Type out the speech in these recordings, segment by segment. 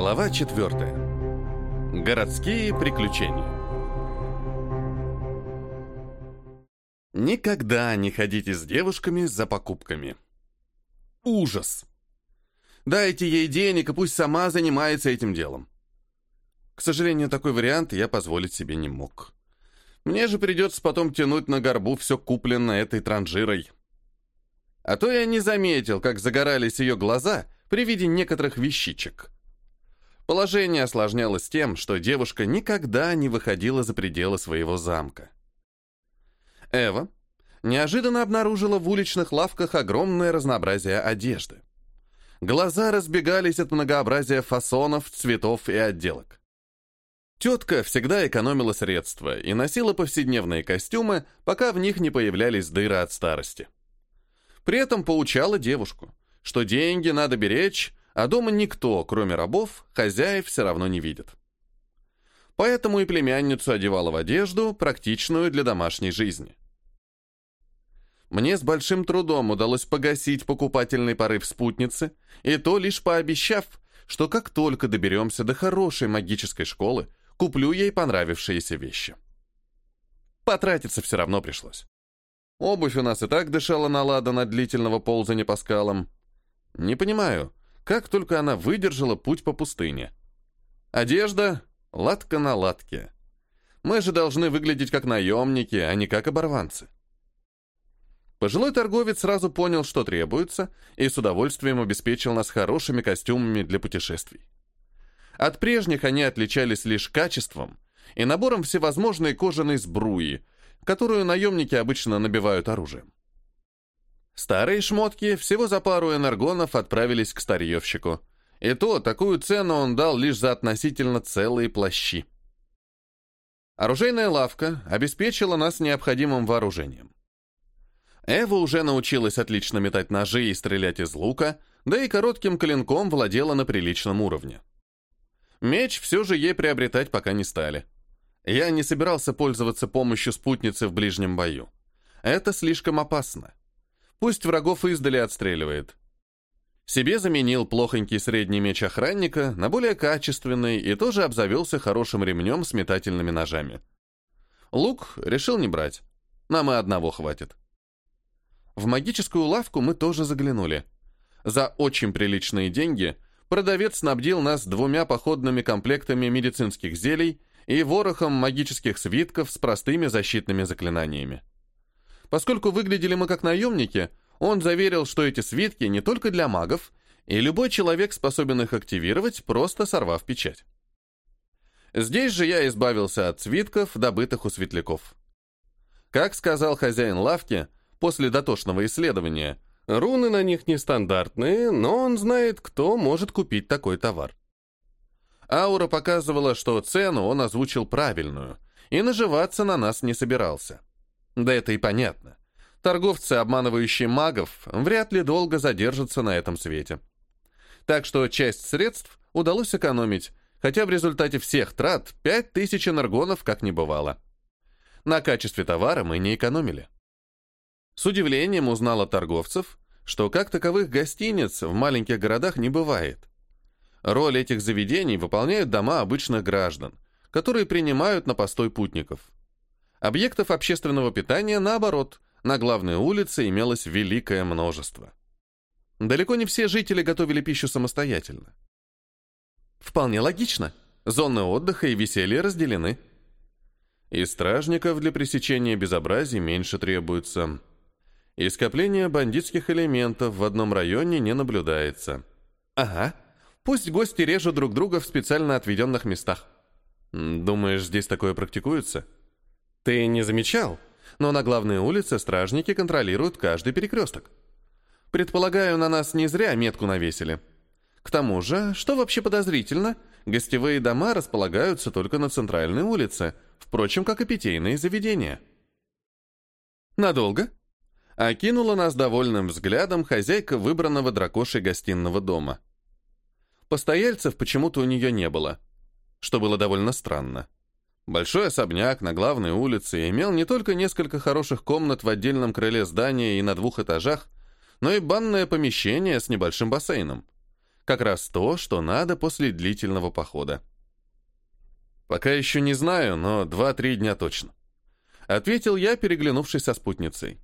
Глава 4. Городские приключения. Никогда не ходите с девушками за покупками. Ужас! Дайте ей денег, и пусть сама занимается этим делом. К сожалению, такой вариант я позволить себе не мог. Мне же придется потом тянуть на горбу все купленное этой транжирой. А то я не заметил, как загорались ее глаза при виде некоторых вещичек. Положение осложнялось тем, что девушка никогда не выходила за пределы своего замка. Эва неожиданно обнаружила в уличных лавках огромное разнообразие одежды. Глаза разбегались от многообразия фасонов, цветов и отделок. Тетка всегда экономила средства и носила повседневные костюмы, пока в них не появлялись дыры от старости. При этом поучала девушку, что деньги надо беречь, а дома никто, кроме рабов, хозяев все равно не видит. Поэтому и племянницу одевала в одежду, практичную для домашней жизни. Мне с большим трудом удалось погасить покупательный порыв спутницы, и то лишь пообещав, что как только доберемся до хорошей магической школы, куплю ей понравившиеся вещи. Потратиться все равно пришлось. Обувь у нас и так дышала на ладан от длительного ползания по скалам. Не понимаю, как только она выдержала путь по пустыне. Одежда — латка на латке. Мы же должны выглядеть как наемники, а не как оборванцы. Пожилой торговец сразу понял, что требуется, и с удовольствием обеспечил нас хорошими костюмами для путешествий. От прежних они отличались лишь качеством и набором всевозможной кожаной сбруи, которую наемники обычно набивают оружием. Старые шмотки всего за пару энергонов отправились к старьевщику. И то, такую цену он дал лишь за относительно целые плащи. Оружейная лавка обеспечила нас необходимым вооружением. Эва уже научилась отлично метать ножи и стрелять из лука, да и коротким клинком владела на приличном уровне. Меч все же ей приобретать пока не стали. Я не собирался пользоваться помощью спутницы в ближнем бою. Это слишком опасно. Пусть врагов издали отстреливает. Себе заменил плохонький средний меч охранника на более качественный и тоже обзавелся хорошим ремнем с метательными ножами. Лук решил не брать. Нам и одного хватит. В магическую лавку мы тоже заглянули. За очень приличные деньги – продавец снабдил нас двумя походными комплектами медицинских зелий и ворохом магических свитков с простыми защитными заклинаниями. Поскольку выглядели мы как наемники, он заверил, что эти свитки не только для магов, и любой человек способен их активировать, просто сорвав печать. Здесь же я избавился от свитков, добытых у светляков. Как сказал хозяин лавки, после дотошного исследования – Руны на них нестандартные, но он знает, кто может купить такой товар. Аура показывала, что цену он озвучил правильную, и наживаться на нас не собирался. Да это и понятно. Торговцы, обманывающие магов, вряд ли долго задержатся на этом свете. Так что часть средств удалось экономить, хотя в результате всех трат 5000 энергонов как не бывало. На качестве товара мы не экономили. С удивлением узнал от торговцев, что как таковых гостиниц в маленьких городах не бывает. Роль этих заведений выполняют дома обычных граждан, которые принимают на постой путников. Объектов общественного питания, наоборот, на главной улице имелось великое множество. Далеко не все жители готовили пищу самостоятельно. Вполне логично. Зоны отдыха и веселья разделены. И стражников для пресечения безобразий меньше требуется, и скопление бандитских элементов в одном районе не наблюдается. Ага, пусть гости режут друг друга в специально отведенных местах. Думаешь, здесь такое практикуется? Ты не замечал? Но на главной улице стражники контролируют каждый перекресток. Предполагаю, на нас не зря метку навесили. К тому же, что вообще подозрительно, гостевые дома располагаются только на центральной улице, впрочем, как и питейные заведения. Надолго? Окинула нас довольным взглядом хозяйка выбранного дракошей гостиного дома. Постояльцев почему-то у нее не было, что было довольно странно. Большой особняк на главной улице имел не только несколько хороших комнат в отдельном крыле здания и на двух этажах, но и банное помещение с небольшим бассейном. Как раз то, что надо после длительного похода. Пока еще не знаю, но два-три дня точно. Ответил я, переглянувшись со спутницей.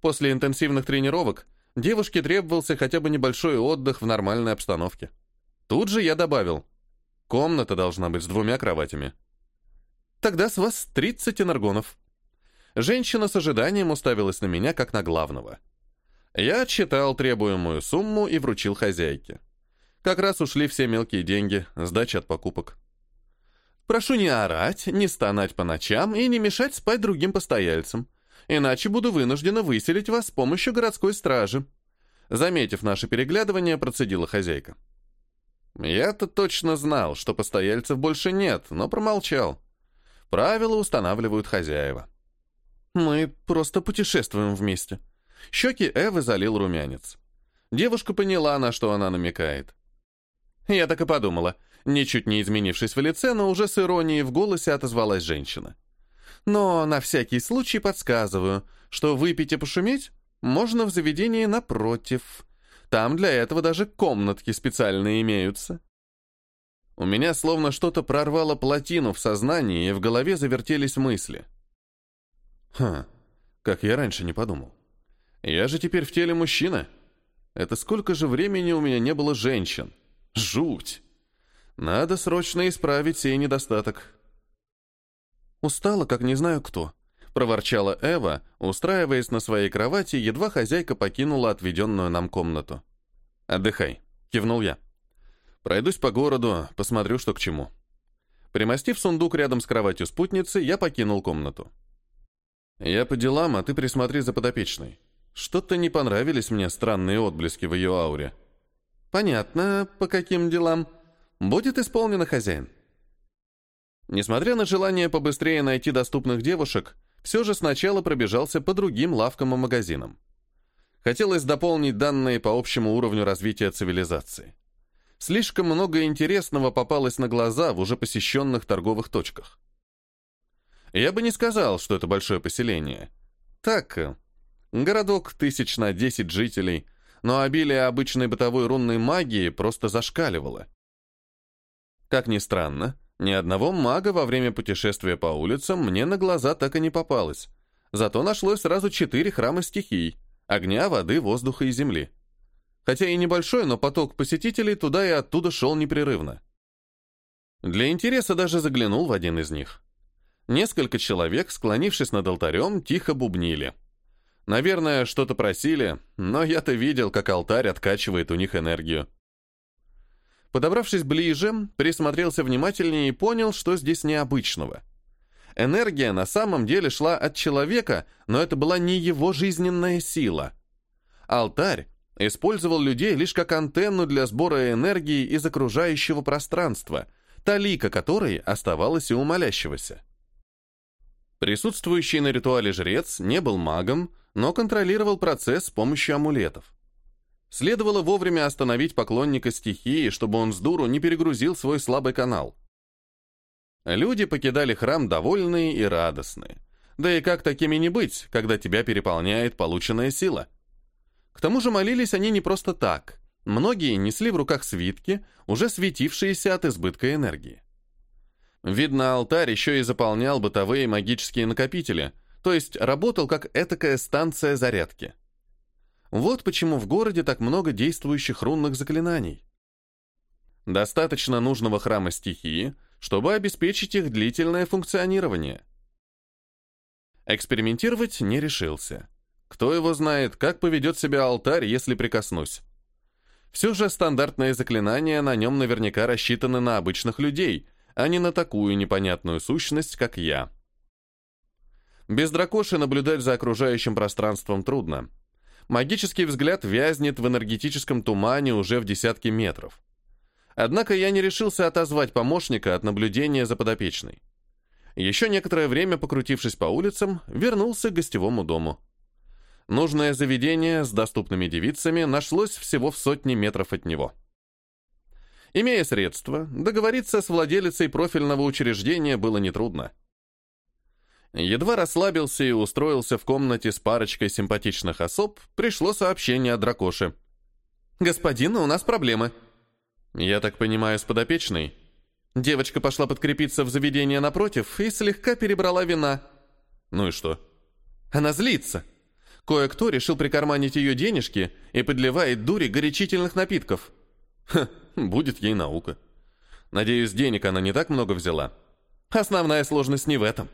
После интенсивных тренировок девушке требовался хотя бы небольшой отдых в нормальной обстановке. Тут же я добавил. Комната должна быть с двумя кроватями. Тогда с вас 30 энергонов. Женщина с ожиданием уставилась на меня, как на главного. Я отсчитал требуемую сумму и вручил хозяйке. Как раз ушли все мелкие деньги, сдача от покупок. Прошу не орать, не стонать по ночам и не мешать спать другим постояльцам, иначе буду вынуждена выселить вас с помощью городской стражи. Заметив наше переглядывание, процедила хозяйка. Я-то точно знал, что постояльцев больше нет, но промолчал. Правила устанавливают хозяева. Мы просто путешествуем вместе. Щеки Эвы залил румянец. Девушка поняла, на что она намекает. Я так и подумала. Ничуть не изменившись в лице, но уже с иронией в голосе отозвалась женщина. Но на всякий случай подсказываю, что выпить и пошуметь можно в заведении напротив. Там для этого даже комнатки специальные имеются. У меня словно что-то прорвало плотину в сознании, и в голове завертелись мысли. Ха, как я раньше не подумал. Я же теперь в теле мужчина. Это сколько же времени у меня не было женщин? Жуть! Надо срочно исправить сей недостаток. Устала, как не знаю кто, проворчала Эва, устраиваясь на своей кровати, едва хозяйка покинула отведенную нам комнату. «Отдыхай», — кивнул я. «Пройдусь по городу, посмотрю, что к чему». Примостив сундук рядом с кроватью спутницы, я покинул комнату. «Я по делам, а ты присмотри за подопечной. Что-то не понравились мне странные отблески в ее ауре». «Понятно, по каким делам. Будет исполнено, хозяин». Несмотря на желание побыстрее найти доступных девушек, все же сначала пробежался по другим лавкам и магазинам. Хотелось дополнить данные по общему уровню развития цивилизации. Слишком много интересного попалось на глаза в уже посещенных торговых точках. Я бы не сказал, что это большое поселение. Так, городок тысяч на десять жителей, но обилие обычной бытовой рунной магии просто зашкаливало. Как ни странно, ни одного мага во время путешествия по улицам мне на глаза так и не попалось. Зато нашлось сразу четыре храма стихий — огня, воды, воздуха и земли. Хотя и небольшой, но поток посетителей туда и оттуда шел непрерывно. Для интереса даже заглянул в один из них. Несколько человек, склонившись над алтарем, тихо бубнили. Наверное, что-то просили, но я-то видел, как алтарь откачивает у них энергию. Подобравшись ближе, присмотрелся внимательнее и понял, что здесь необычного. Энергия на самом деле шла от человека, но это была не его жизненная сила. Алтарь использовал людей лишь как антенну для сбора энергии из окружающего пространства, талика которой оставалась и у. Присутствующий на ритуале жрец не был магом, но контролировал процесс с помощью амулетов. Следовало вовремя остановить поклонника стихии, чтобы он с дуру не перегрузил свой слабый канал. Люди покидали храм довольные и радостные. Да и как такими не быть, когда тебя переполняет полученная сила? К тому же молились они не просто так. Многие несли в руках свитки, уже светившиеся от избытка энергии. Видно, алтарь еще и заполнял бытовые магические накопители, то есть работал как этакая станция зарядки. Вот почему в городе так много действующих рунных заклинаний. Достаточно нужного храма стихии, чтобы обеспечить их длительное функционирование. Экспериментировать не решился. Кто его знает, как поведет себя алтарь, если прикоснусь. Все же стандартные заклинания на нем наверняка рассчитаны на обычных людей, а не на такую непонятную сущность, как я. Без дракоши наблюдать за окружающим пространством трудно магический взгляд вязнет в энергетическом тумане уже в десятки метров. Однако я не решился отозвать помощника от наблюдения за подопечной. Еще некоторое время, покрутившись по улицам, вернулся к гостевому дому. Нужное заведение с доступными девицами нашлось всего в сотне метров от него. Имея средства, договориться с владелицей профильного учреждения было нетрудно. Едва расслабился и устроился в комнате с парочкой симпатичных особ, пришло сообщение от дракоши. «Господин, у нас проблемы. Я так понимаю, с подопечной? Девочка пошла подкрепиться в заведение напротив и слегка перебрала вина. Ну и что? Она злится. Кое-кто решил прикарманить ее денежки и подливает дури горячительных напитков. Ха, будет ей наука. Надеюсь, денег она не так много взяла. Основная сложность не в этом.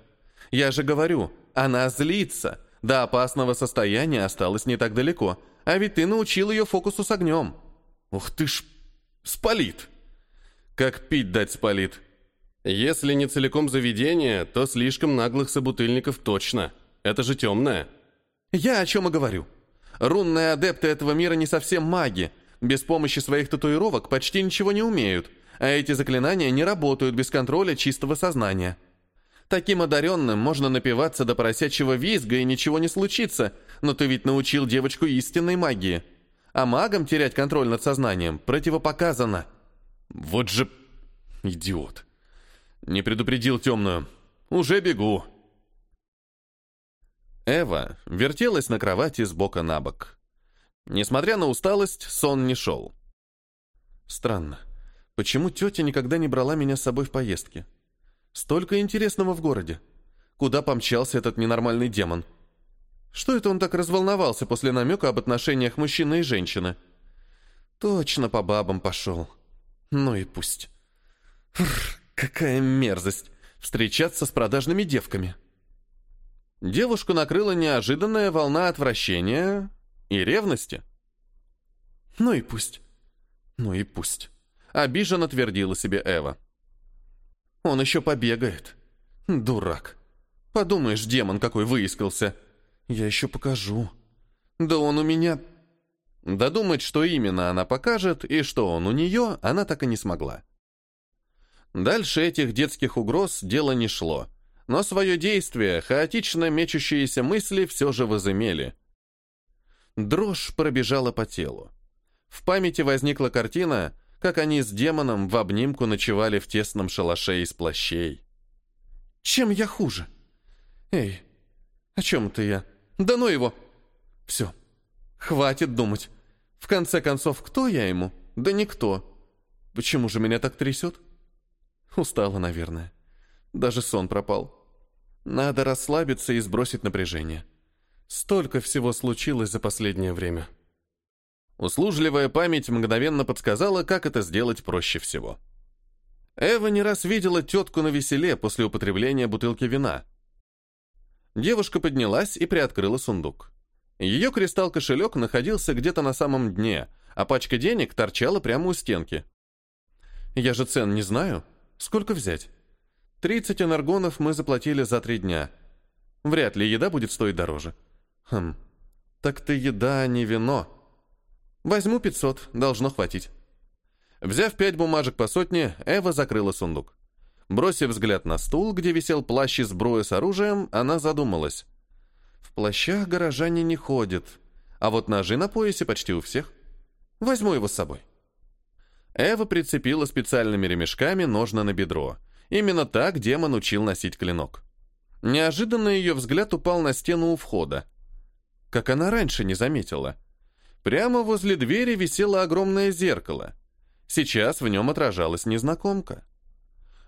Я же говорю, она злится. До опасного состояния осталось не так далеко. А ведь ты научил ее фокусу с огнем. Ух ты ж, спалит. Как пить дать спалит. Если не целиком заведение, то слишком наглых собутыльников точно. Это же темное. Я о чем и говорю. Рунные адепты этого мира не совсем маги. Без помощи своих татуировок почти ничего не умеют. А эти заклинания не работают без контроля чистого сознания. Таким одаренным можно напиваться до поросячьего визга и ничего не случится, но ты ведь научил девочку истинной магии. А магам терять контроль над сознанием противопоказано. Вот же идиот. Не предупредил темную. Уже бегу. Эва вертелась на кровати с бока на бок. Несмотря на усталость, сон не шел. Странно. Почему тетя никогда не брала меня с собой в поездки? Столько интересного в городе. Куда помчался этот ненормальный демон? Что это он так разволновался после намека об отношениях мужчины и женщины? Точно по бабам пошел. Ну и пусть. Фрр, какая мерзость. Встречаться с продажными девками. Девушку накрыла неожиданная волна отвращения и ревности. «Ну и пусть. Ну и пусть», — обиженно твердила себе Эва. «Он еще побегает. Дурак. Подумаешь, демон какой выискался. Я еще покажу. Да он у меня...» Додумать, что именно она покажет и что он у нее, она так и не смогла. Дальше этих детских угроз дело не шло — но свое действие хаотично мечущиеся мысли все же возымели. Дрожь пробежала по телу. В памяти возникла картина, как они с демоном в обнимку ночевали в тесном шалаше из плащей. «Чем я хуже?» «Эй, о чем это я? Да ну его!» «Все, хватит думать. В конце концов, кто я ему? Да никто. Почему же меня так трясет?» Устала, наверное. Даже сон пропал. Надо расслабиться и сбросить напряжение. Столько всего случилось за последнее время. Услужливая память мгновенно подсказала, как это сделать проще всего. Эва не раз видела тетку на веселе после употребления бутылки вина. Девушка поднялась и приоткрыла сундук. Ее кристалл-кошелек находился где-то на самом дне, а пачка денег торчала прямо у стенки. «Я же цен не знаю. Сколько взять?» Тридцать энергонов мы заплатили за три дня. Вряд ли еда будет стоить дороже. Хм, так-то еда, а не вино. Возьму пятьсот, должно хватить. Взяв пять бумажек по сотне, Эва закрыла сундук. Бросив взгляд на стул, где висел плащ и сбруя с оружием, она задумалась. В плащах горожане не ходят, а вот ножи на поясе почти у всех. Возьму его с собой. Эва прицепила специальными ремешками ножны на бедро — Именно так демон учил носить клинок. Неожиданно ее взгляд упал на стену у входа. Как она раньше не заметила. Прямо возле двери висело огромное зеркало. Сейчас в нем отражалась незнакомка.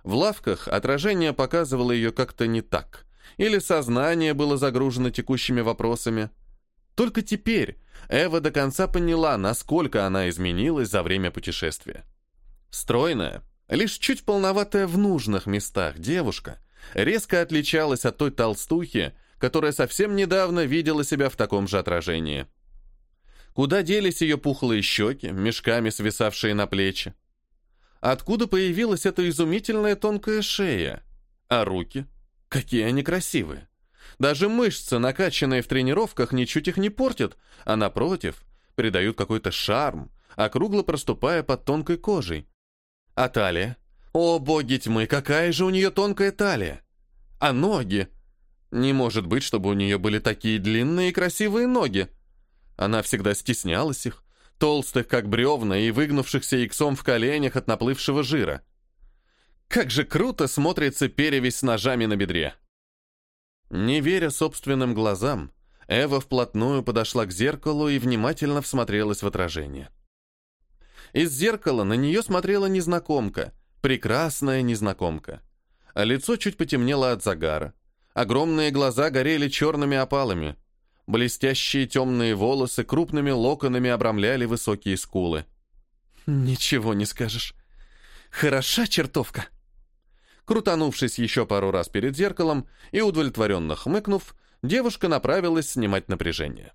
В лавках отражение показывало ее как-то не так. Или сознание было загружено текущими вопросами. Только теперь Эва до конца поняла, насколько она изменилась за время путешествия. Стройная, Лишь чуть полноватая в нужных местах девушка резко отличалась от той толстухи, которая совсем недавно видела себя в таком же отражении. Куда делись ее пухлые щеки, мешками свисавшие на плечи? Откуда появилась эта изумительная тонкая шея? А руки? Какие они красивые! Даже мышцы, накачанные в тренировках, ничуть их не портят, а напротив, придают какой-то шарм, округло проступая под тонкой кожей. А талия? О, боги тьмы, какая же у нее тонкая талия! А ноги? Не может быть, чтобы у нее были такие длинные и красивые ноги. Она всегда стеснялась их, толстых, как бревна, и выгнувшихся иксом в коленях от наплывшего жира. Как же круто смотрится перевесь с ножами на бедре. Не веря собственным глазам, Эва вплотную подошла к зеркалу и внимательно всмотрелась в отражение. Из зеркала на нее смотрела незнакомка, прекрасная незнакомка. А лицо чуть потемнело от загара. Огромные глаза горели черными опалами. Блестящие темные волосы крупными локонами обрамляли высокие скулы. «Ничего не скажешь. Хороша чертовка!» Крутанувшись еще пару раз перед зеркалом и удовлетворенно хмыкнув, девушка направилась снимать напряжение.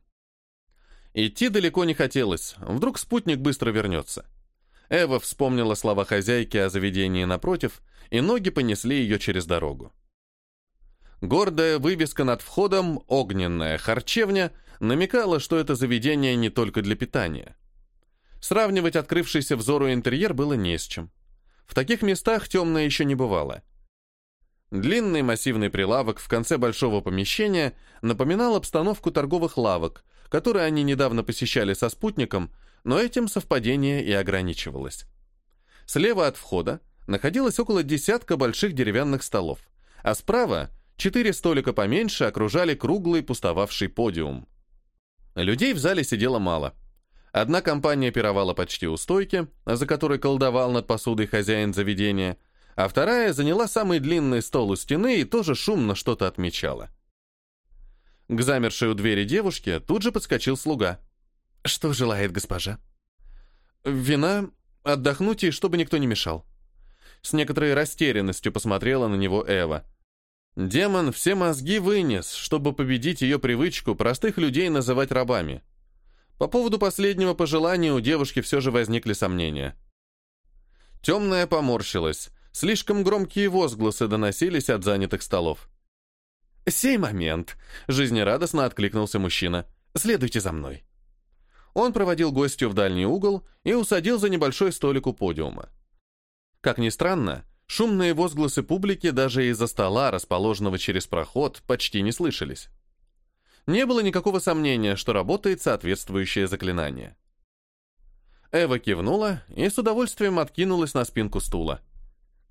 Идти далеко не хотелось, вдруг спутник быстро вернется. Эва вспомнила слова хозяйки о заведении напротив, и ноги понесли ее через дорогу. Гордая вывеска над входом «Огненная харчевня» намекала, что это заведение не только для питания. Сравнивать открывшийся взору интерьер было не с чем. В таких местах темное еще не бывало. Длинный массивный прилавок в конце большого помещения напоминал обстановку торговых лавок, которые они недавно посещали со спутником, но этим совпадение и ограничивалось. Слева от входа находилось около десятка больших деревянных столов, а справа четыре столика поменьше окружали круглый пустовавший подиум. Людей в зале сидело мало. Одна компания пировала почти у стойки, за которой колдовал над посудой хозяин заведения, а вторая заняла самый длинный стол у стены и тоже шумно что-то отмечала. К замершей у двери девушке тут же подскочил слуга. «Что желает госпожа?» «Вина, отдохнуть и чтобы никто не мешал». С некоторой растерянностью посмотрела на него Эва. Демон все мозги вынес, чтобы победить ее привычку простых людей называть рабами. По поводу последнего пожелания у девушки все же возникли сомнения. Темная поморщилась. Слишком громкие возгласы доносились от занятых столов. «Сей момент!» — жизнерадостно откликнулся мужчина. «Следуйте за мной». Он проводил гостю в дальний угол и усадил за небольшой столик у подиума. Как ни странно, шумные возгласы публики даже из-за стола, расположенного через проход, почти не слышались. Не было никакого сомнения, что работает соответствующее заклинание. Эва кивнула и с удовольствием откинулась на спинку стула.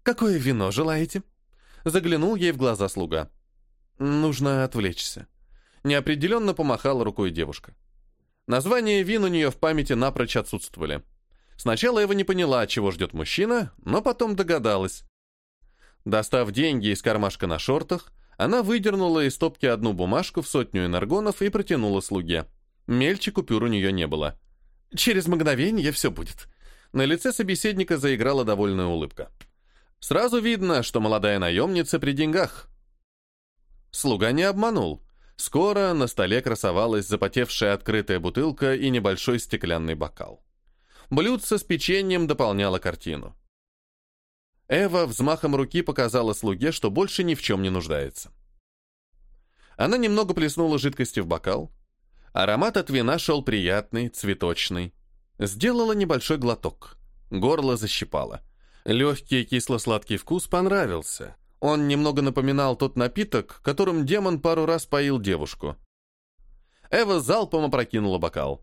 «Какое вино желаете?» Заглянул ей в глаза слуга. Нужно отвлечься. Неопределенно помахала рукой девушка. Названия вин у нее в памяти напрочь отсутствовали. Сначала Эва не поняла, чего ждет мужчина, но потом догадалась. Достав деньги из кармашка на шортах, она выдернула из стопки одну бумажку в сотню энергонов и протянула слуге. Мельче купюр у нее не было. «Через мгновение все будет». На лице собеседника заиграла довольная улыбка. Сразу видно, что молодая наемница при деньгах. Слуга не обманул. Скоро на столе красовалась запотевшая открытая бутылка и небольшой стеклянный бокал. Блюдце с печеньем дополняло картину. Эва взмахом руки показала слуге, что больше ни в чем не нуждается. Она немного плеснула жидкости в бокал. Аромат от вина шел приятный, цветочный. Сделала небольшой глоток. Горло защипало. Легкий кисло-сладкий вкус понравился. Он немного напоминал тот напиток, которым демон пару раз поил девушку. Эва залпом опрокинула бокал.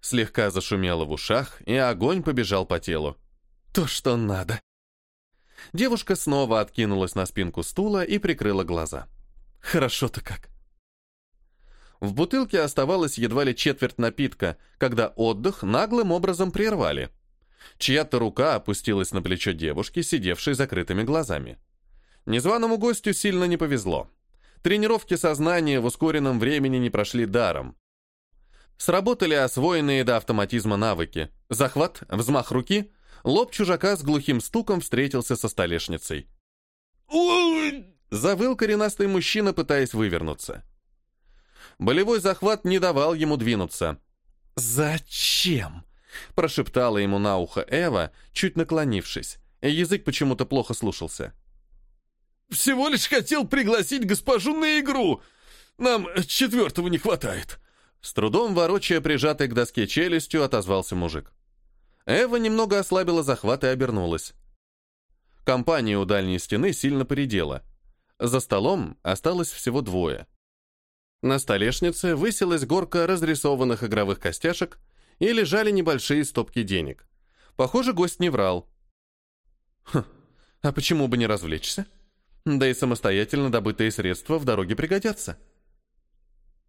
Слегка зашумело в ушах, и огонь побежал по телу. То, что надо. Девушка снова откинулась на спинку стула и прикрыла глаза. Хорошо-то как. В бутылке оставалось едва ли четверть напитка, когда отдых наглым образом прервали. Чья-то рука опустилась на плечо девушки, сидевшей закрытыми глазами. Незваному гостю сильно не повезло. Тренировки сознания в ускоренном времени не прошли даром. Сработали освоенные до автоматизма навыки. Захват, взмах руки, лоб чужака с глухим стуком встретился со столешницей. Завыл коренастый мужчина, пытаясь вывернуться. Болевой захват не давал ему двинуться. «Зачем?» – прошептала ему на ухо Эва, чуть наклонившись. Язык почему-то плохо слушался. Всего лишь хотел пригласить госпожу на игру. Нам четвертого не хватает». С трудом ворочая прижатой к доске челюстью, отозвался мужик. Эва немного ослабила захват и обернулась. Компания у дальней стены сильно поредела. За столом осталось всего двое. На столешнице высилась горка разрисованных игровых костяшек и лежали небольшие стопки денег. Похоже, гость не врал. Хм, а почему бы не развлечься? Да и самостоятельно добытые средства в дороге пригодятся.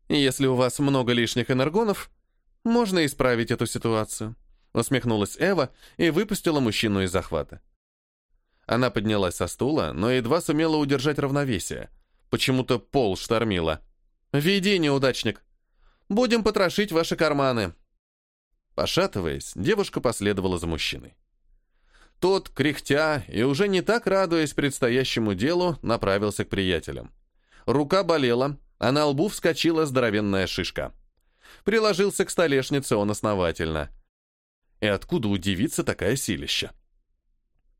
Если у вас много лишних энергонов, можно исправить эту ситуацию. усмехнулась Эва и выпустила мужчину из захвата. Она поднялась со стула, но едва сумела удержать равновесие. Почему-то пол штормила. «Веди, неудачник! Будем потрошить ваши карманы!» Пошатываясь, девушка последовала за мужчиной. Тот, кряхтя и уже не так радуясь предстоящему делу, направился к приятелям. Рука болела, а на лбу вскочила здоровенная шишка. Приложился к столешнице он основательно. И откуда удивиться такая силища?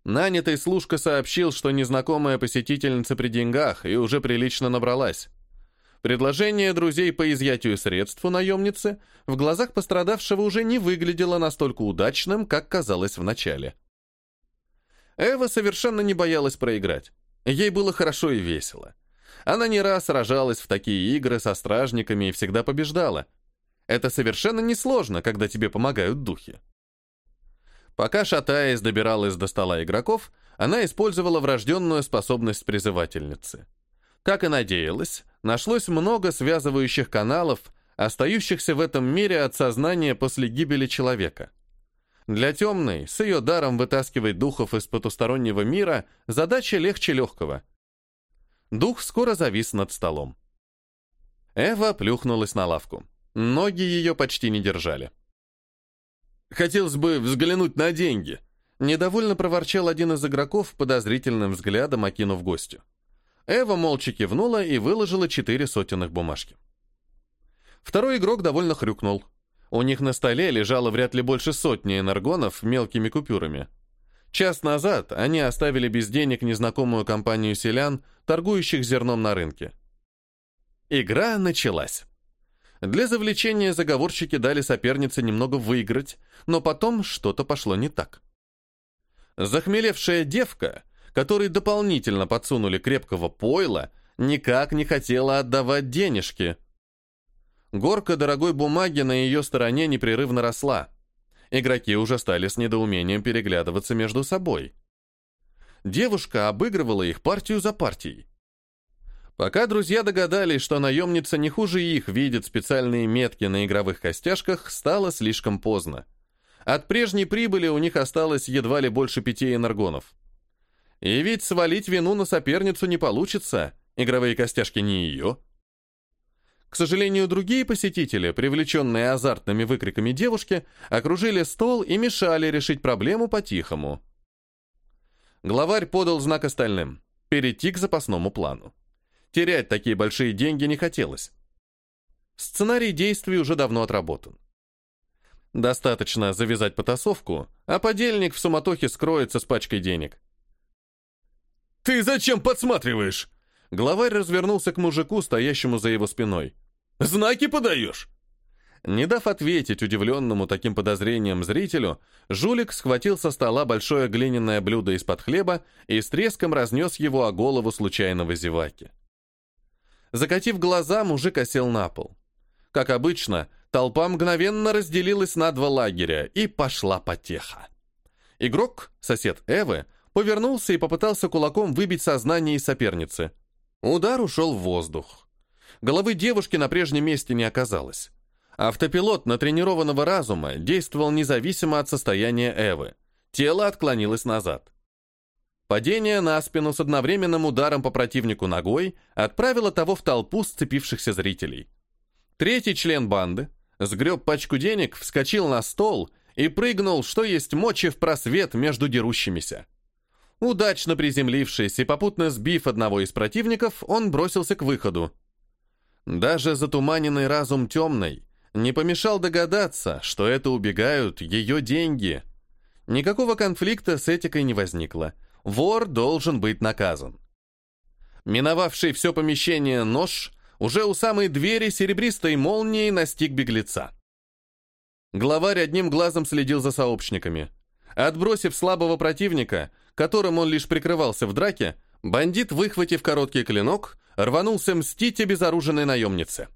Нанятый служка сообщил, что незнакомая посетительница при деньгах и уже прилично набралась. Предложение друзей по изъятию средств у наемницы в глазах пострадавшего уже не выглядело настолько удачным, как казалось в начале. Эва совершенно не боялась проиграть. Ей было хорошо и весело. Она не раз сражалась в такие игры со стражниками и всегда побеждала. Это совершенно несложно, когда тебе помогают духи. Пока шатаясь добиралась до стола игроков, она использовала врожденную способность призывательницы. Как и надеялась, нашлось много связывающих каналов, остающихся в этом мире от сознания после гибели человека. Для темной, с ее даром вытаскивать духов из потустороннего мира, задача легче легкого. Дух скоро завис над столом. Эва плюхнулась на лавку. Ноги ее почти не держали. Хотелось бы взглянуть на деньги. Недовольно проворчал один из игроков, подозрительным взглядом окинув гостю. Эва молча кивнула и выложила четыре сотенных бумажки. Второй игрок довольно хрюкнул. У них на столе лежало вряд ли больше сотни энергонов мелкими купюрами. Час назад они оставили без денег незнакомую компанию селян, торгующих зерном на рынке. Игра началась. Для завлечения заговорщики дали сопернице немного выиграть, но потом что-то пошло не так. Захмелевшая девка, которой дополнительно подсунули крепкого пойла, никак не хотела отдавать денежки. Горка дорогой бумаги на ее стороне непрерывно росла. Игроки уже стали с недоумением переглядываться между собой. Девушка обыгрывала их партию за партией. Пока друзья догадались, что наемница не хуже их видит специальные метки на игровых костяшках, стало слишком поздно. От прежней прибыли у них осталось едва ли больше пяти энергонов. И ведь свалить вину на соперницу не получится, игровые костяшки не ее. К сожалению, другие посетители, привлеченные азартными выкриками девушки, окружили стол и мешали решить проблему по-тихому. Главарь подал знак остальным – перейти к запасному плану. Терять такие большие деньги не хотелось. Сценарий действий уже давно отработан. Достаточно завязать потасовку, а подельник в суматохе скроется с пачкой денег. «Ты зачем подсматриваешь?» Главарь развернулся к мужику, стоящему за его спиной. «Знаки подаешь?» Не дав ответить удивленному таким подозрением зрителю, жулик схватил со стола большое глиняное блюдо из-под хлеба и с треском разнес его о голову случайного зеваки. Закатив глаза, мужик осел на пол. Как обычно, толпа мгновенно разделилась на два лагеря, и пошла потеха. Игрок, сосед Эвы, повернулся и попытался кулаком выбить сознание из соперницы. Удар ушел в воздух. Головы девушки на прежнем месте не оказалось. Автопилот натренированного разума действовал независимо от состояния Эвы. Тело отклонилось назад. Падение на спину с одновременным ударом по противнику ногой отправило того в толпу сцепившихся зрителей. Третий член банды сгреб пачку денег, вскочил на стол и прыгнул, что есть мочи в просвет между дерущимися. Удачно приземлившись и попутно сбив одного из противников, он бросился к выходу. Даже затуманенный разум темный не помешал догадаться, что это убегают ее деньги. Никакого конфликта с этикой не возникло – Вор должен быть наказан. Миновавший все помещение нож уже у самой двери серебристой молнией настиг беглеца. Главарь одним глазом следил за сообщниками. Отбросив слабого противника, которым он лишь прикрывался в драке, бандит, выхватив короткий клинок, рванулся мстить обезоруженной наемнице.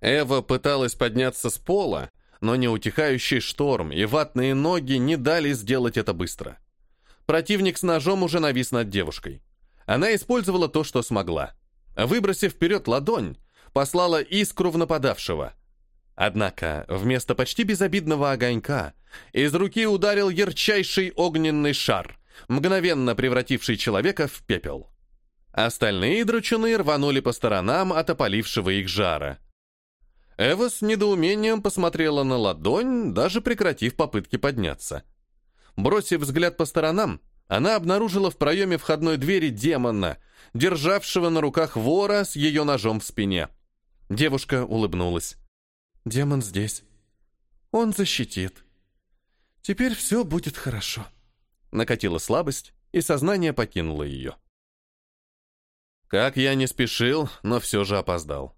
Эва пыталась подняться с пола, но неутихающий шторм и ватные ноги не дали сделать это быстро. Противник с ножом уже навис над девушкой. Она использовала то, что смогла. Выбросив вперед ладонь, послала искру в нападавшего. Однако вместо почти безобидного огонька из руки ударил ярчайший огненный шар, мгновенно превративший человека в пепел. Остальные дручуны рванули по сторонам от опалившего их жара. Эва с недоумением посмотрела на ладонь, даже прекратив попытки подняться. Бросив взгляд по сторонам, она обнаружила в проеме входной двери демона, державшего на руках вора с ее ножом в спине. Девушка улыбнулась. «Демон здесь. Он защитит. Теперь все будет хорошо». Накатила слабость, и сознание покинуло ее. Как я не спешил, но все же опоздал.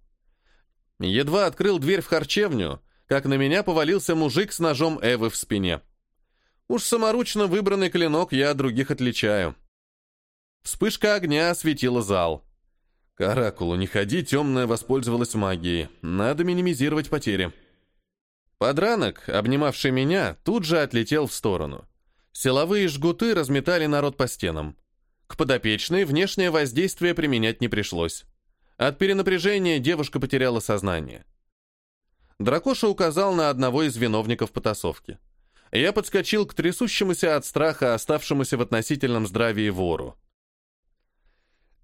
Едва открыл дверь в харчевню, как на меня повалился мужик с ножом Эвы в спине. Уж саморучно выбранный клинок я от других отличаю. Вспышка огня осветила зал. К оракулу не ходи, темная воспользовалась магией. Надо минимизировать потери. Подранок, обнимавший меня, тут же отлетел в сторону. Силовые жгуты разметали народ по стенам. К подопечной внешнее воздействие применять не пришлось. От перенапряжения девушка потеряла сознание. Дракоша указал на одного из виновников потасовки. Я подскочил к трясущемуся от страха оставшемуся в относительном здравии вору.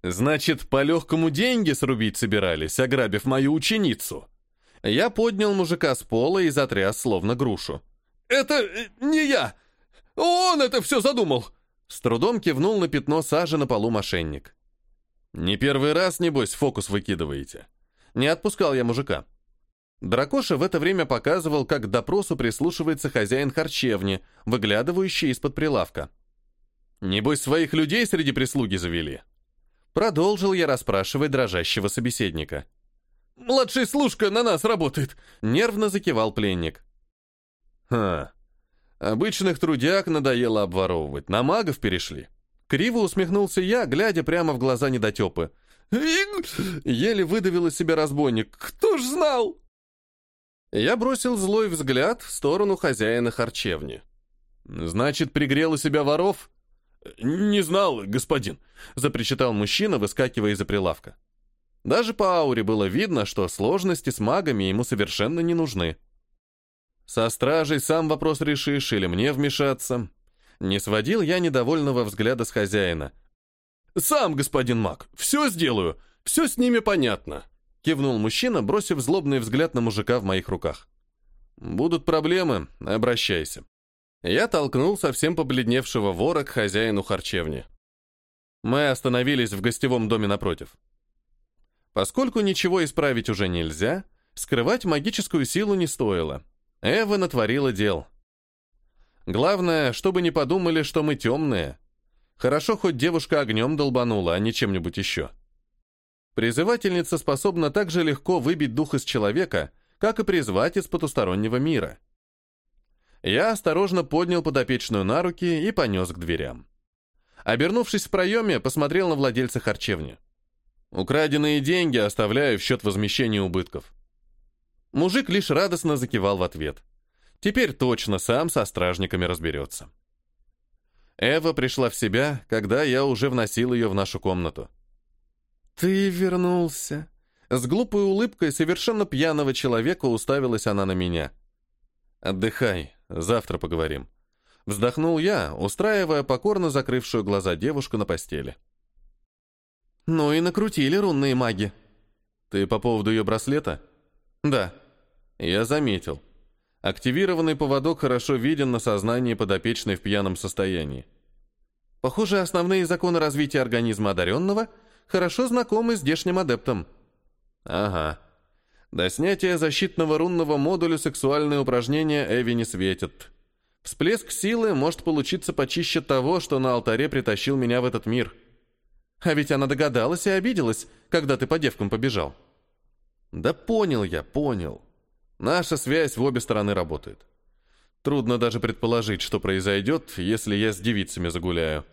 «Значит, по-легкому деньги срубить собирались, ограбив мою ученицу?» Я поднял мужика с пола и затряс, словно грушу. «Это не я! Он это все задумал!» С трудом кивнул на пятно сажи на полу мошенник. «Не первый раз, небось, фокус выкидываете?» Не отпускал я мужика. Дракоша в это время показывал, как к допросу прислушивается хозяин харчевни, выглядывающий из-под прилавка. «Небось, своих людей среди прислуги завели?» Продолжил я расспрашивать дрожащего собеседника. «Младший служка на нас работает!» — нервно закивал пленник. «Ха, обычных трудяг надоело обворовывать, на магов перешли». Криво усмехнулся я, глядя прямо в глаза недотепы. Еле выдавил из себя разбойник. «Кто ж знал?» Я бросил злой взгляд в сторону хозяина харчевни. «Значит, пригрел у себя воров?» «Не знал, господин», — запричитал мужчина, выскакивая из-за прилавка. Даже по ауре было видно, что сложности с магами ему совершенно не нужны. «Со стражей сам вопрос решишь или мне вмешаться?» Не сводил я недовольного взгляда с хозяина. «Сам, господин маг, все сделаю, все с ними понятно», кивнул мужчина, бросив злобный взгляд на мужика в моих руках. «Будут проблемы, обращайся». Я толкнул совсем побледневшего вора к хозяину харчевни. Мы остановились в гостевом доме напротив. Поскольку ничего исправить уже нельзя, скрывать магическую силу не стоило. Эва натворила дел. Главное, чтобы не подумали, что мы темные. Хорошо, хоть девушка огнем долбанула, а не чем-нибудь еще. Призывательница способна так же легко выбить дух из человека, как и призвать из потустороннего мира. Я осторожно поднял подопечную на руки и понес к дверям. Обернувшись в проеме, посмотрел на владельца харчевни. Украденные деньги оставляю в счет возмещения убытков. Мужик лишь радостно закивал в ответ. Теперь точно сам со стражниками разберется. Эва пришла в себя, когда я уже вносил ее в нашу комнату. «Ты вернулся!» С глупой улыбкой совершенно пьяного человека уставилась она на меня. «Отдыхай, Завтра поговорим. Вздохнул я, устраивая покорно закрывшую глаза девушку на постели. Ну и накрутили рунные маги. Ты по поводу ее браслета? Да. Я заметил. Активированный поводок хорошо виден на сознании подопечной в пьяном состоянии. Похоже, основные законы развития организма одаренного хорошо знакомы здешним адептам. Ага. До снятия защитного рунного модуля сексуальные упражнения Эви не светят. Всплеск силы может получиться почище того, что на алтаре притащил меня в этот мир. А ведь она догадалась и обиделась, когда ты по девкам побежал. Да понял я, понял. Наша связь в обе стороны работает. Трудно даже предположить, что произойдет, если я с девицами загуляю.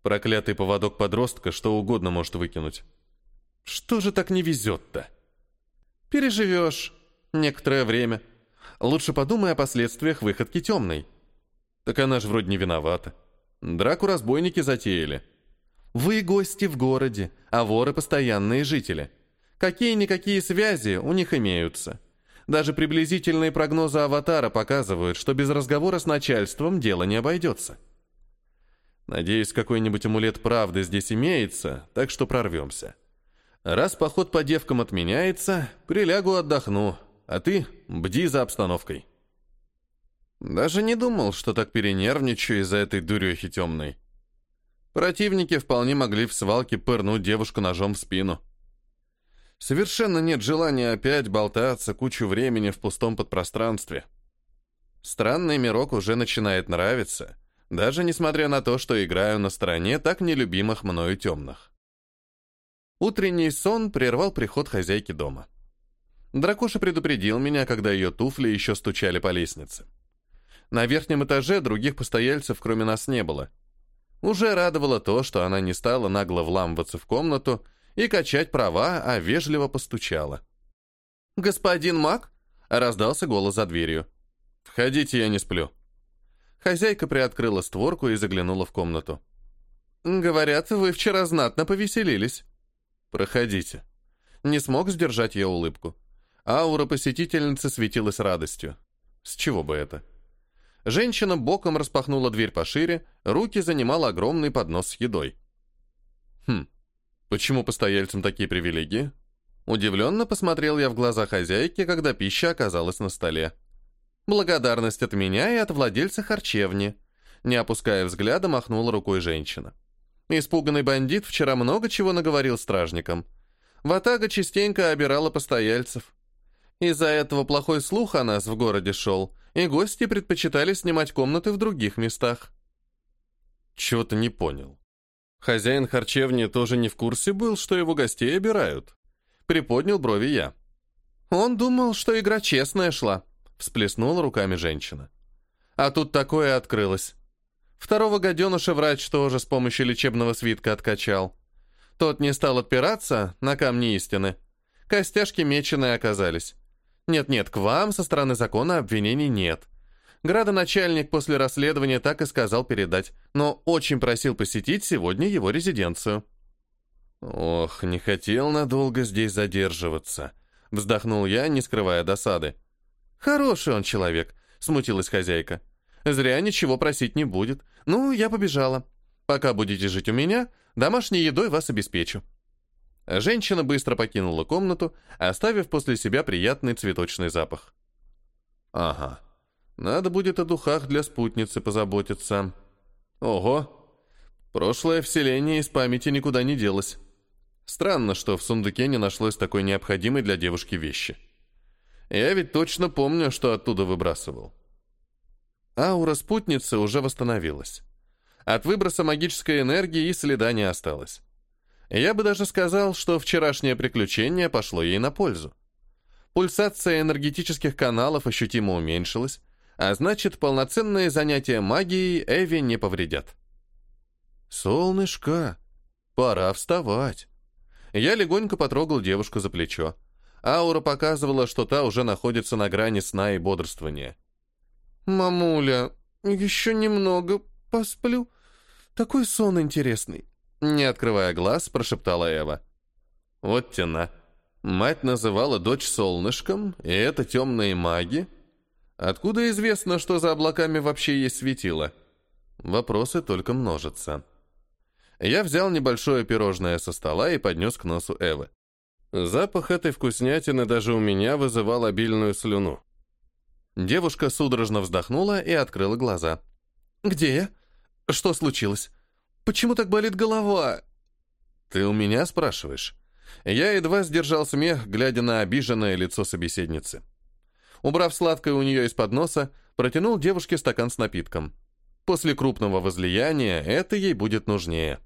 Проклятый поводок подростка что угодно может выкинуть. Что же так не везет-то? Переживешь некоторое время. Лучше подумай о последствиях выходки темной. Так она же вроде не виновата. Драку разбойники затеяли. Вы гости в городе, а воры постоянные жители. Какие-никакие связи у них имеются. Даже приблизительные прогнозы аватара показывают, что без разговора с начальством дело не обойдется. Надеюсь, какой-нибудь амулет правды здесь имеется, так что прорвемся. Раз поход по девкам отменяется, прилягу отдохну, а ты бди за обстановкой. Даже не думал, что так перенервничаю из-за этой дурехи темной. Противники вполне могли в свалке пырнуть девушку ножом в спину. Совершенно нет желания опять болтаться кучу времени в пустом подпространстве. Странный мирок уже начинает нравиться, даже несмотря на то, что играю на стороне так нелюбимых мною темных. Утренний сон прервал приход хозяйки дома. Дракоша предупредил меня, когда ее туфли еще стучали по лестнице. На верхнем этаже других постояльцев, кроме нас, не было. Уже радовало то, что она не стала нагло вламываться в комнату и качать права, а вежливо постучала. «Господин Мак?» — раздался голос за дверью. «Входите, я не сплю». Хозяйка приоткрыла створку и заглянула в комнату. «Говорят, вы вчера знатно повеселились». «Проходите». Не смог сдержать ее улыбку. Аура посетительницы светилась радостью. С чего бы это? Женщина боком распахнула дверь пошире, руки занимал огромный поднос с едой. Хм, Почему постояльцам такие привилегии? Удивленно посмотрел я в глаза хозяйки, когда пища оказалась на столе. Благодарность от меня и от владельца харчевни. Не опуская взгляда, махнула рукой женщина. Испуганный бандит вчера много чего наговорил стражникам. Ватага частенько обирала постояльцев. Из-за этого плохой слух о нас в городе шел, и гости предпочитали снимать комнаты в других местах. Чего-то не понял. Хозяин харчевни тоже не в курсе был, что его гостей обирают. Приподнял брови я. Он думал, что игра честная шла, всплеснула руками женщина. А тут такое открылось. Второго гаденыша врач тоже с помощью лечебного свитка откачал. Тот не стал отпираться на камни истины. Костяшки меченые оказались. Нет-нет, к вам со стороны закона обвинений нет. Градоначальник после расследования так и сказал передать, но очень просил посетить сегодня его резиденцию. «Ох, не хотел надолго здесь задерживаться», — вздохнул я, не скрывая досады. «Хороший он человек», — смутилась хозяйка. «Зря ничего просить не будет. Ну, я побежала. Пока будете жить у меня, домашней едой вас обеспечу». Женщина быстро покинула комнату, оставив после себя приятный цветочный запах. «Ага, надо будет о духах для спутницы позаботиться. Ого! Прошлое вселение из памяти никуда не делось. Странно, что в сундуке не нашлось такой необходимой для девушки вещи. Я ведь точно помню, что оттуда выбрасывал. Аура спутницы уже восстановилась. От выброса магической энергии и следа не осталось. Я бы даже сказал, что вчерашнее приключение пошло ей на пользу. Пульсация энергетических каналов ощутимо уменьшилась, а значит, полноценные занятия магией Эви не повредят. «Солнышко, пора вставать». Я легонько потрогал девушку за плечо. Аура показывала, что та уже находится на грани сна и бодрствования. «Мамуля, еще немного посплю. Такой сон интересный». Не открывая глаз, прошептала Эва. «Вот тена. Мать называла дочь солнышком, и это темные маги, Откуда известно, что за облаками вообще есть светило? Вопросы только множатся. Я взял небольшое пирожное со стола и поднес к носу Эвы. Запах этой вкуснятины даже у меня вызывал обильную слюну. Девушка судорожно вздохнула и открыла глаза. «Где я? Что случилось? Почему так болит голова?» «Ты у меня спрашиваешь?» Я едва сдержал смех, глядя на обиженное лицо собеседницы. Убрав сладкое у нее из-под носа, протянул девушке стакан с напитком. После крупного возлияния это ей будет нужнее.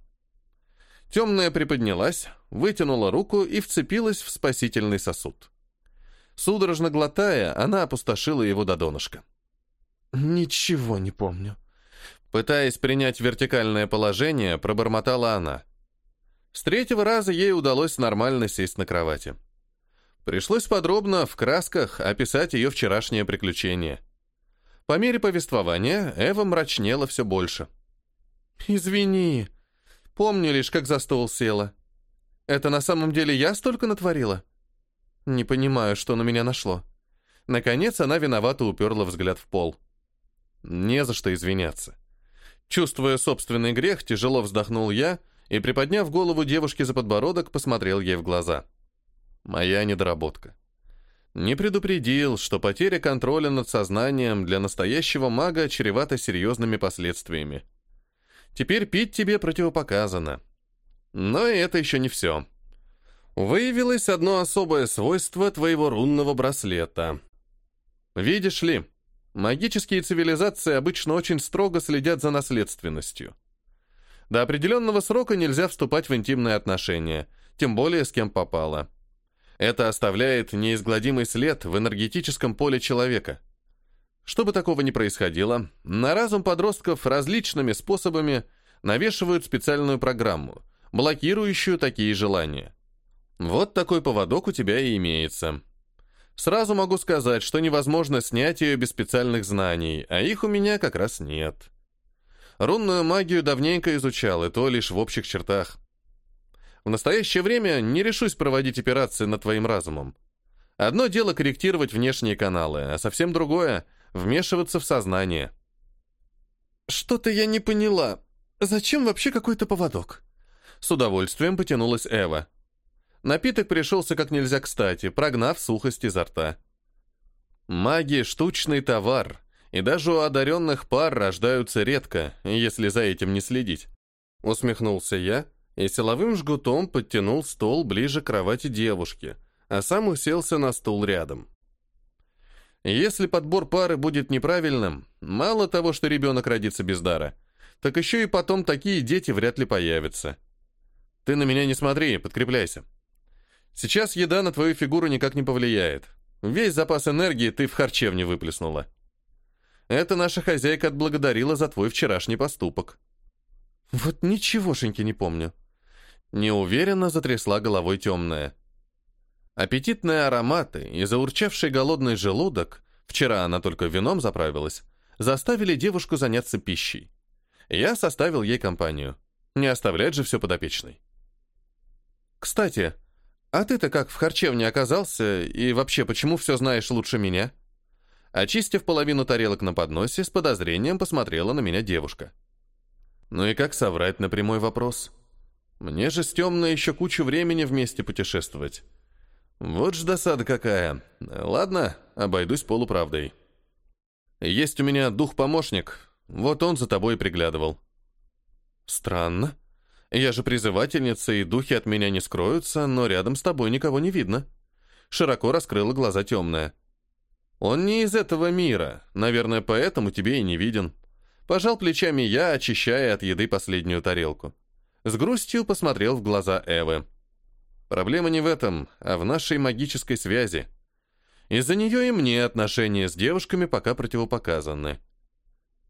Темная приподнялась, вытянула руку и вцепилась в спасительный сосуд. Судорожно глотая, она опустошила его до донышка. «Ничего не помню». Пытаясь принять вертикальное положение, пробормотала она. С третьего раза ей удалось нормально сесть на кровати. Пришлось подробно, в красках, описать ее вчерашнее приключение. По мере повествования Эва мрачнела все больше. «Извини. Помню лишь, как за стол села. Это на самом деле я столько натворила? Не понимаю, что на меня нашло. Наконец она виновато уперла взгляд в пол. Не за что извиняться. Чувствуя собственный грех, тяжело вздохнул я и, приподняв голову девушки за подбородок, посмотрел ей в глаза. Моя недоработка. Не предупредил, что потеря контроля над сознанием для настоящего мага чревата серьезными последствиями. Теперь пить тебе противопоказано. Но и это еще не все. Выявилось одно особое свойство твоего рунного браслета. Видишь ли, магические цивилизации обычно очень строго следят за наследственностью. До определенного срока нельзя вступать в интимные отношения, тем более с кем попало. Это оставляет неизгладимый след в энергетическом поле человека. Чтобы такого не происходило, на разум подростков различными способами навешивают специальную программу, блокирующую такие желания. Вот такой поводок у тебя и имеется. Сразу могу сказать, что невозможно снять ее без специальных знаний, а их у меня как раз нет. Рунную магию давненько изучал, и то лишь в общих чертах. В настоящее время не решусь проводить операции над твоим разумом. Одно дело корректировать внешние каналы, а совсем другое — вмешиваться в сознание. «Что-то я не поняла. Зачем вообще какой-то поводок?» С удовольствием потянулась Эва. Напиток пришелся как нельзя кстати, прогнав сухость изо рта. Магия — штучный товар, и даже у одаренных пар рождаются редко, если за этим не следить. Усмехнулся я и силовым жгутом подтянул стол ближе к кровати девушки, а сам уселся на стул рядом. Если подбор пары будет неправильным, мало того, что ребенок родится без дара, так еще и потом такие дети вряд ли появятся. Ты на меня не смотри, подкрепляйся. Сейчас еда на твою фигуру никак не повлияет. Весь запас энергии ты в харчевне выплеснула. Это наша хозяйка отблагодарила за твой вчерашний поступок. Вот ничегошеньки не помню. Неуверенно затрясла головой темная. Аппетитные ароматы и заурчавший голодный желудок, вчера она только вином заправилась, заставили девушку заняться пищей. Я составил ей компанию. Не оставлять же все подопечной. Кстати, «А ты-то как в харчевне оказался, и вообще, почему все знаешь лучше меня?» Очистив половину тарелок на подносе, с подозрением посмотрела на меня девушка. «Ну и как соврать на прямой вопрос? Мне же с темной еще кучу времени вместе путешествовать. Вот ж досада какая. Ладно, обойдусь полуправдой. Есть у меня дух-помощник, вот он за тобой приглядывал». «Странно», я же призывательница, и духи от меня не скроются, но рядом с тобой никого не видно. Широко раскрыла глаза темная. Он не из этого мира, наверное, поэтому тебе и не виден. Пожал плечами я, очищая от еды последнюю тарелку. С грустью посмотрел в глаза Эвы. Проблема не в этом, а в нашей магической связи. Из-за нее и мне отношения с девушками пока противопоказаны.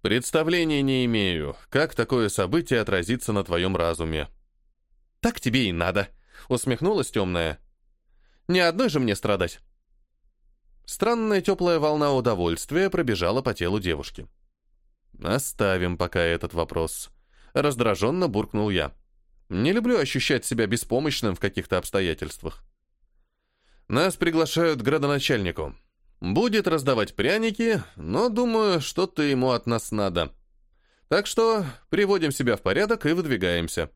Представления не имею, как такое событие отразится на твоем разуме. Так тебе и надо, усмехнулась темная. Не одной же мне страдать. Странная теплая волна удовольствия пробежала по телу девушки. Оставим пока этот вопрос. Раздраженно буркнул я. Не люблю ощущать себя беспомощным в каких-то обстоятельствах. Нас приглашают к градоначальнику. Будет раздавать пряники, но, думаю, что-то ему от нас надо. Так что приводим себя в порядок и выдвигаемся.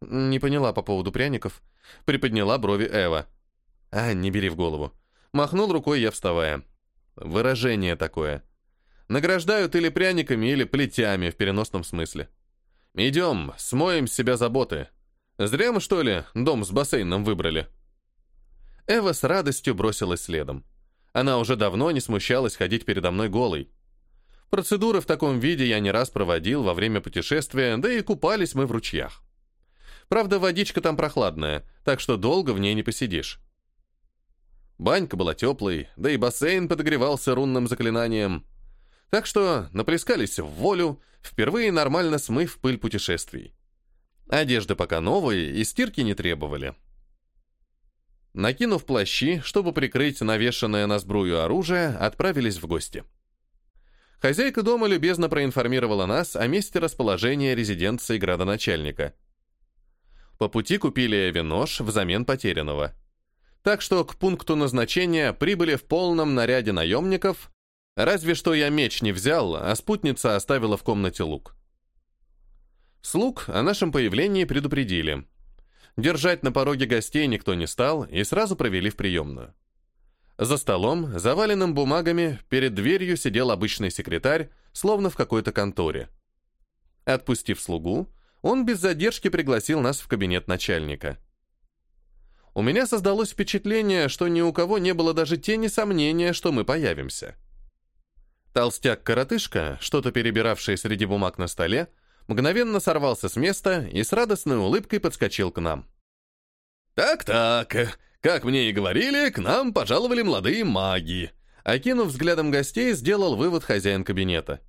Не поняла по поводу пряников. Приподняла брови Эва. А, не бери в голову. Махнул рукой я, вставая. Выражение такое. Награждают или пряниками, или плетями в переносном смысле. Идем, смоем с себя заботы. Зря мы, что ли, дом с бассейном выбрали. Эва с радостью бросилась следом. Она уже давно не смущалась ходить передо мной голой. Процедуры в таком виде я не раз проводил во время путешествия, да и купались мы в ручьях. Правда, водичка там прохладная, так что долго в ней не посидишь. Банька была теплой, да и бассейн подогревался рунным заклинанием. Так что наплескались в волю, впервые нормально смыв пыль путешествий. Одежды пока новые и стирки не требовали. Накинув плащи, чтобы прикрыть навешанное на сбрую оружие, отправились в гости. Хозяйка дома любезно проинформировала нас о месте расположения резиденции градоначальника. По пути купили винож взамен потерянного. так что к пункту назначения прибыли в полном наряде наемников, разве что я меч не взял, а спутница оставила в комнате лук. Слуг о нашем появлении предупредили. Держать на пороге гостей никто не стал и сразу провели в приемную. За столом, заваленным бумагами, перед дверью сидел обычный секретарь, словно в какой-то конторе. Отпустив слугу, он без задержки пригласил нас в кабинет начальника. У меня создалось впечатление, что ни у кого не было даже тени сомнения, что мы появимся. Толстяк-коротышка, что-то перебиравший среди бумаг на столе, мгновенно сорвался с места и с радостной улыбкой подскочил к нам. «Так-так, как мне и говорили, к нам пожаловали молодые маги». Окинув взглядом гостей, сделал вывод хозяин кабинета.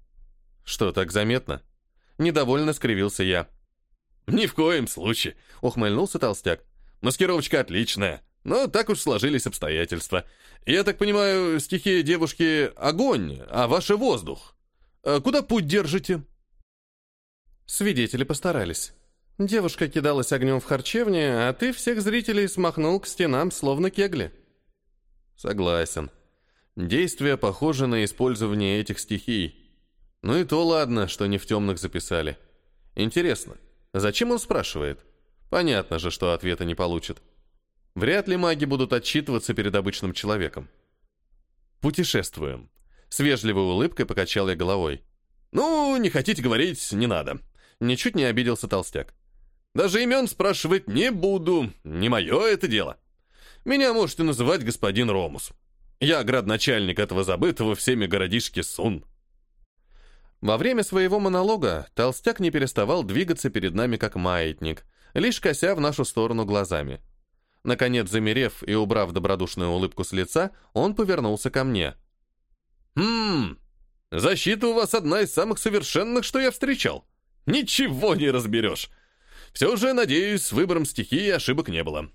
«Что, так заметно?» Недовольно скривился я. «Ни в коем случае», — ухмыльнулся толстяк. «Маскировочка отличная, но так уж сложились обстоятельства. Я так понимаю, стихия девушки — огонь, а ваше — воздух. А куда путь держите?» Свидетели постарались. Девушка кидалась огнем в харчевне, а ты всех зрителей смахнул к стенам, словно кегли. Согласен. Действие похоже на использование этих стихий. Ну и то ладно, что не в темных записали. Интересно, зачем он спрашивает? Понятно же, что ответа не получит. Вряд ли маги будут отчитываться перед обычным человеком. Путешествуем. С вежливой улыбкой покачал я головой. «Ну, не хотите говорить, не надо. Ничуть не обиделся толстяк. «Даже имен спрашивать не буду, не мое это дело. Меня можете называть господин Ромус. Я градоначальник этого забытого всеми городишки Сун». Во время своего монолога толстяк не переставал двигаться перед нами как маятник, лишь кося в нашу сторону глазами. Наконец, замерев и убрав добродушную улыбку с лица, он повернулся ко мне. «Хм, защита у вас одна из самых совершенных, что я встречал. Ничего не разберешь. Все же, надеюсь, с выбором стихии ошибок не было.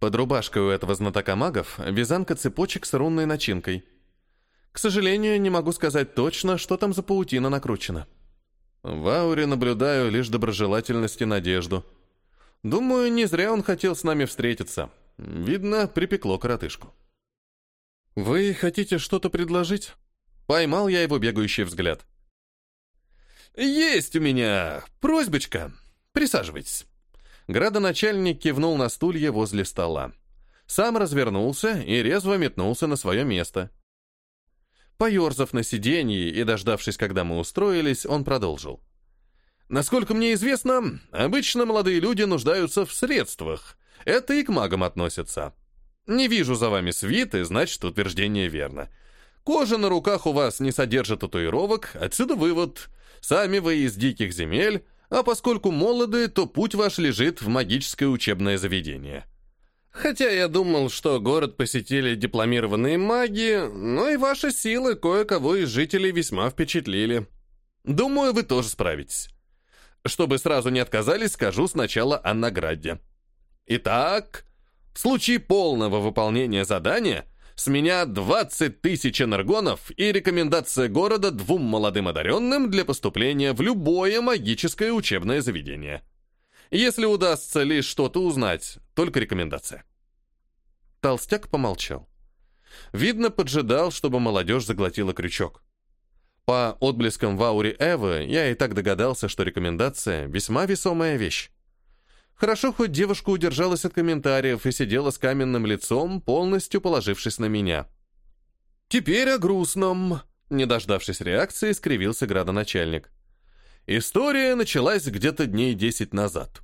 Под рубашкой у этого знатока магов вязанка цепочек с рунной начинкой. К сожалению, не могу сказать точно, что там за паутина накручена. В ауре наблюдаю лишь доброжелательность и надежду. Думаю, не зря он хотел с нами встретиться. Видно, припекло коротышку. «Вы хотите что-то предложить?» Поймал я его бегающий взгляд. «Есть у меня просьбочка. Присаживайтесь». Градоначальник кивнул на стулья возле стола. Сам развернулся и резво метнулся на свое место. Поерзав на сиденье и дождавшись, когда мы устроились, он продолжил. «Насколько мне известно, обычно молодые люди нуждаются в средствах. Это и к магам относится. Не вижу за вами свиты, значит, утверждение верно. Кожа на руках у вас не содержит татуировок, отсюда вывод — Сами вы из диких земель, а поскольку молоды, то путь ваш лежит в магическое учебное заведение. Хотя я думал, что город посетили дипломированные маги, но и ваши силы кое-кого из жителей весьма впечатлили. Думаю, вы тоже справитесь. Чтобы сразу не отказались, скажу сначала о награде. Итак, в случае полного выполнения задания с меня 20 тысяч энергонов и рекомендация города двум молодым одаренным для поступления в любое магическое учебное заведение. Если удастся лишь что-то узнать, только рекомендация. Толстяк помолчал. Видно, поджидал, чтобы молодежь заглотила крючок. По отблескам в ауре Эвы я и так догадался, что рекомендация — весьма весомая вещь. Хорошо, хоть девушка удержалась от комментариев и сидела с каменным лицом, полностью положившись на меня. «Теперь о грустном», — не дождавшись реакции, скривился градоначальник. История началась где-то дней десять назад.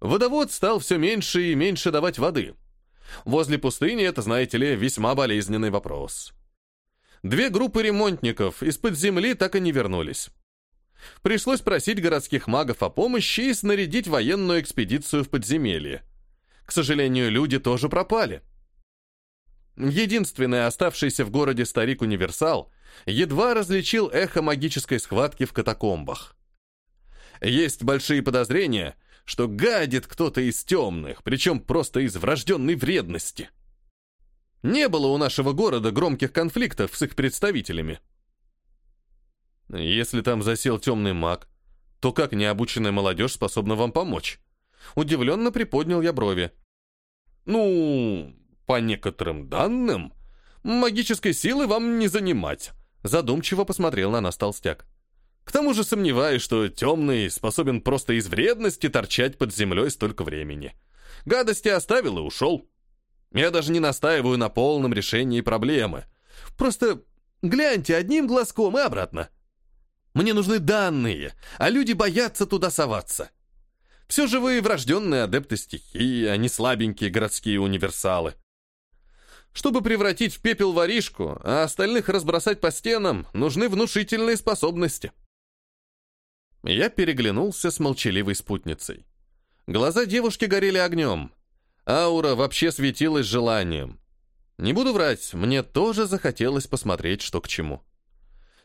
Водовод стал все меньше и меньше давать воды. Возле пустыни это, знаете ли, весьма болезненный вопрос. Две группы ремонтников из-под земли так и не вернулись. Пришлось просить городских магов о помощи и снарядить военную экспедицию в подземелье. К сожалению, люди тоже пропали. Единственный оставшийся в городе старик-универсал едва различил эхо магической схватки в катакомбах. Есть большие подозрения, что гадит кто-то из темных, причем просто из врожденной вредности. Не было у нашего города громких конфликтов с их представителями. Если там засел темный маг, то как необученная молодежь способна вам помочь? Удивленно приподнял я брови. Ну, по некоторым данным, магической силы вам не занимать. Задумчиво посмотрел на нас толстяк. К тому же сомневаюсь, что темный способен просто из вредности торчать под землей столько времени. Гадости оставил и ушел. Я даже не настаиваю на полном решении проблемы. Просто гляньте одним глазком и обратно. Мне нужны данные, а люди боятся туда соваться. Все же вы врожденные адепты стихии, а не слабенькие городские универсалы. Чтобы превратить в пепел воришку, а остальных разбросать по стенам, нужны внушительные способности. Я переглянулся с молчаливой спутницей. Глаза девушки горели огнем. Аура вообще светилась желанием. Не буду врать, мне тоже захотелось посмотреть, что к чему.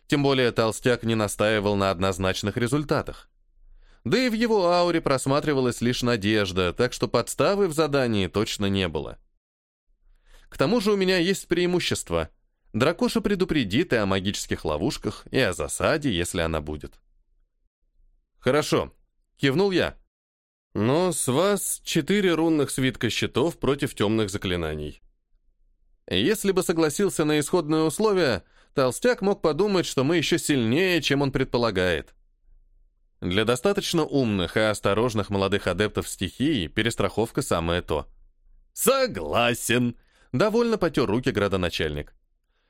Тем более толстяк не настаивал на однозначных результатах. Да и в его ауре просматривалась лишь надежда, так что подставы в задании точно не было. К тому же у меня есть преимущество. Дракоша предупредит и о магических ловушках, и о засаде, если она будет. «Хорошо», — кивнул я. «Но с вас четыре рунных свитка щитов против темных заклинаний». Если бы согласился на исходные условия, Толстяк мог подумать, что мы еще сильнее, чем он предполагает. Для достаточно умных и осторожных молодых адептов стихии перестраховка самое то. «Согласен!» — довольно потер руки градоначальник.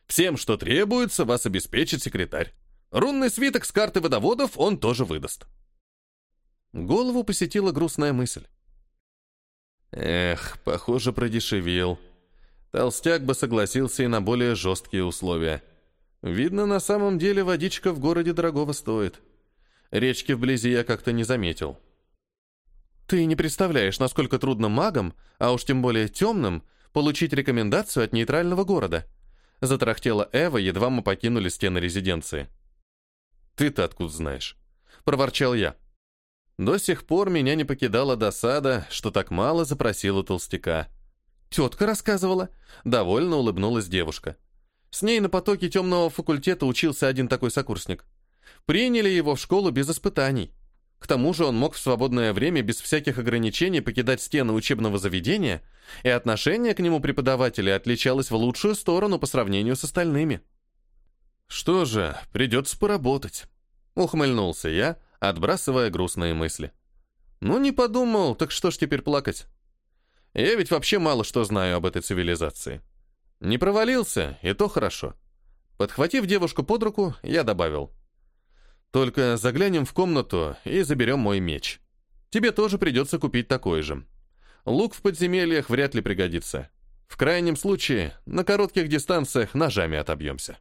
«Всем, что требуется, вас обеспечит секретарь. Рунный свиток с карты водоводов он тоже выдаст». Голову посетила грустная мысль. Эх, похоже, продешевил. Толстяк бы согласился и на более жесткие условия. Видно, на самом деле водичка в городе дорогого стоит. Речки вблизи я как-то не заметил. Ты не представляешь, насколько трудно магам, а уж тем более темным, получить рекомендацию от нейтрального города. Затрахтела Эва, едва мы покинули стены резиденции. Ты-то откуда знаешь? Проворчал я. До сих пор меня не покидала досада, что так мало запросила толстяка. Тетка рассказывала. Довольно улыбнулась девушка. С ней на потоке темного факультета учился один такой сокурсник. Приняли его в школу без испытаний. К тому же он мог в свободное время без всяких ограничений покидать стены учебного заведения, и отношение к нему преподавателя отличалось в лучшую сторону по сравнению с остальными. «Что же, придется поработать», — ухмыльнулся я, отбрасывая грустные мысли. «Ну, не подумал, так что ж теперь плакать? Я ведь вообще мало что знаю об этой цивилизации». Не провалился, и то хорошо. Подхватив девушку под руку, я добавил. Только заглянем в комнату и заберем мой меч. Тебе тоже придется купить такой же. Лук в подземельях вряд ли пригодится. В крайнем случае, на коротких дистанциях ножами отобьемся.